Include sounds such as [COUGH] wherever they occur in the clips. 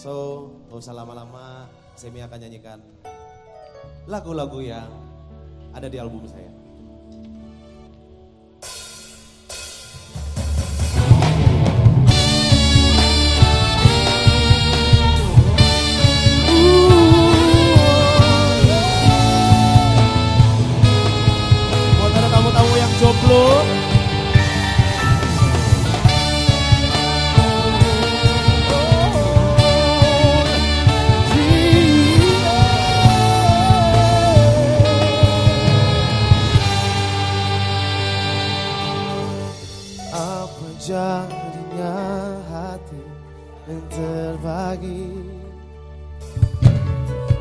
So, gak usah lama-lama, Semi akan nyanyikan lagu-lagu yang ada di album saya. Buat ada tamu-tamu yang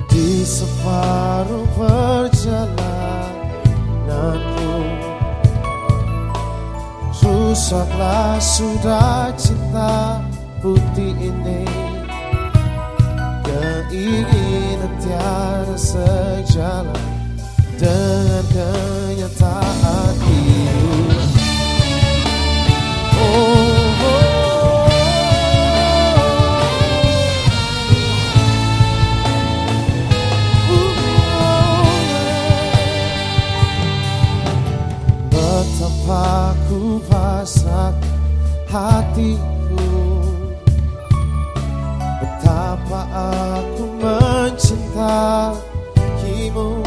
Di separuh perjalananku Rusaklah sudah cinta putih ini. Keinginan tiada sejalan dengan Betapa aku mencintaimu?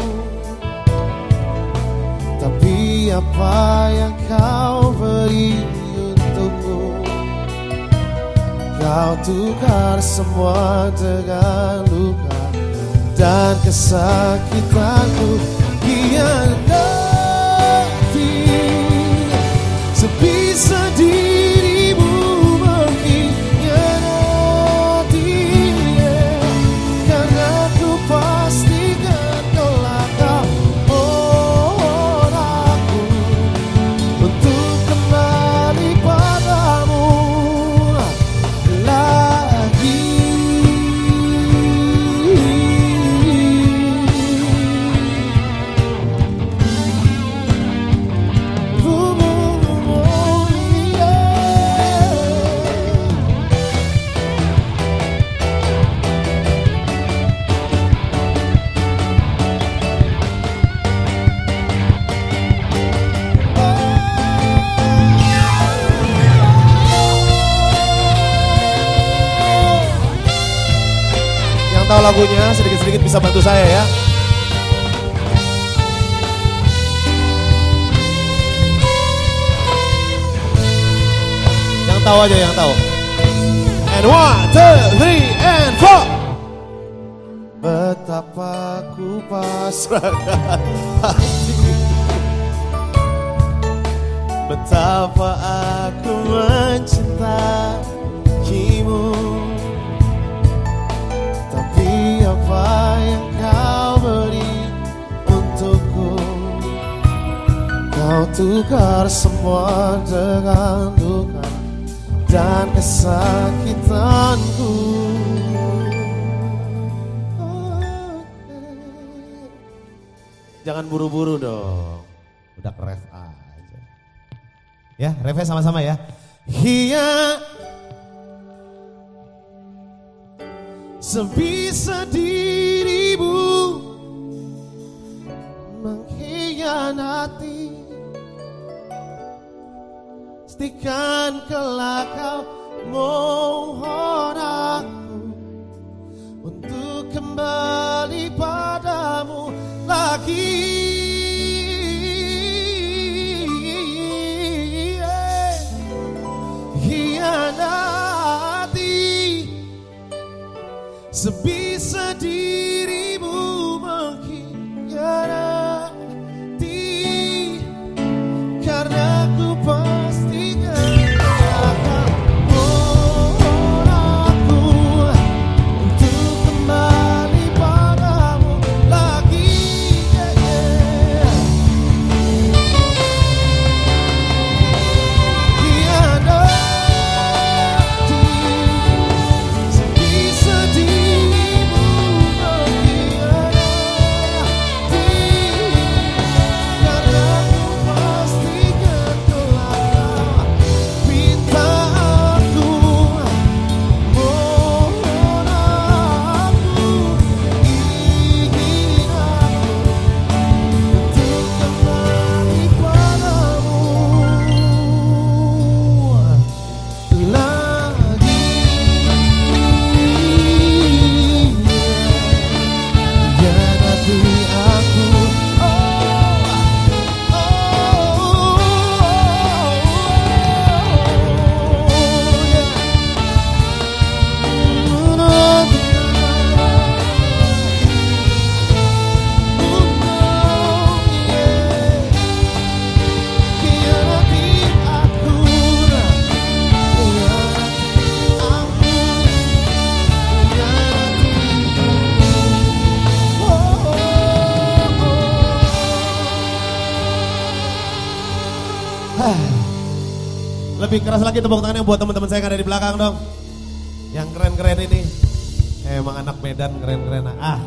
Tapi apa yang kau beri untukku? Kau tukar semua dengan luka Dan kesakitanku. Hianati tahu lagunya sedikit-sedikit bisa bantu saya ya. Yang tahu aja yang tahu. And one, two, three, and four. Betapa ku pasrahkan hati Betapa aku mencintaimu tukar semua dengan duka dan kesakitanku. Jangan buru-buru dong. Udah ref aja. Ya, refnya sama-sama ya. Iya. Sebisa dirimu Pastikan kelak kau mohon aku Untuk kembali padamu lagi. Hianati Sebisa [SIGHS] Lebih keras lagi tepuk tangannya buat teman-teman saya yang ada di belakang dong. Yang keren-keren ini. Emang anak Medan keren-keren. Ah,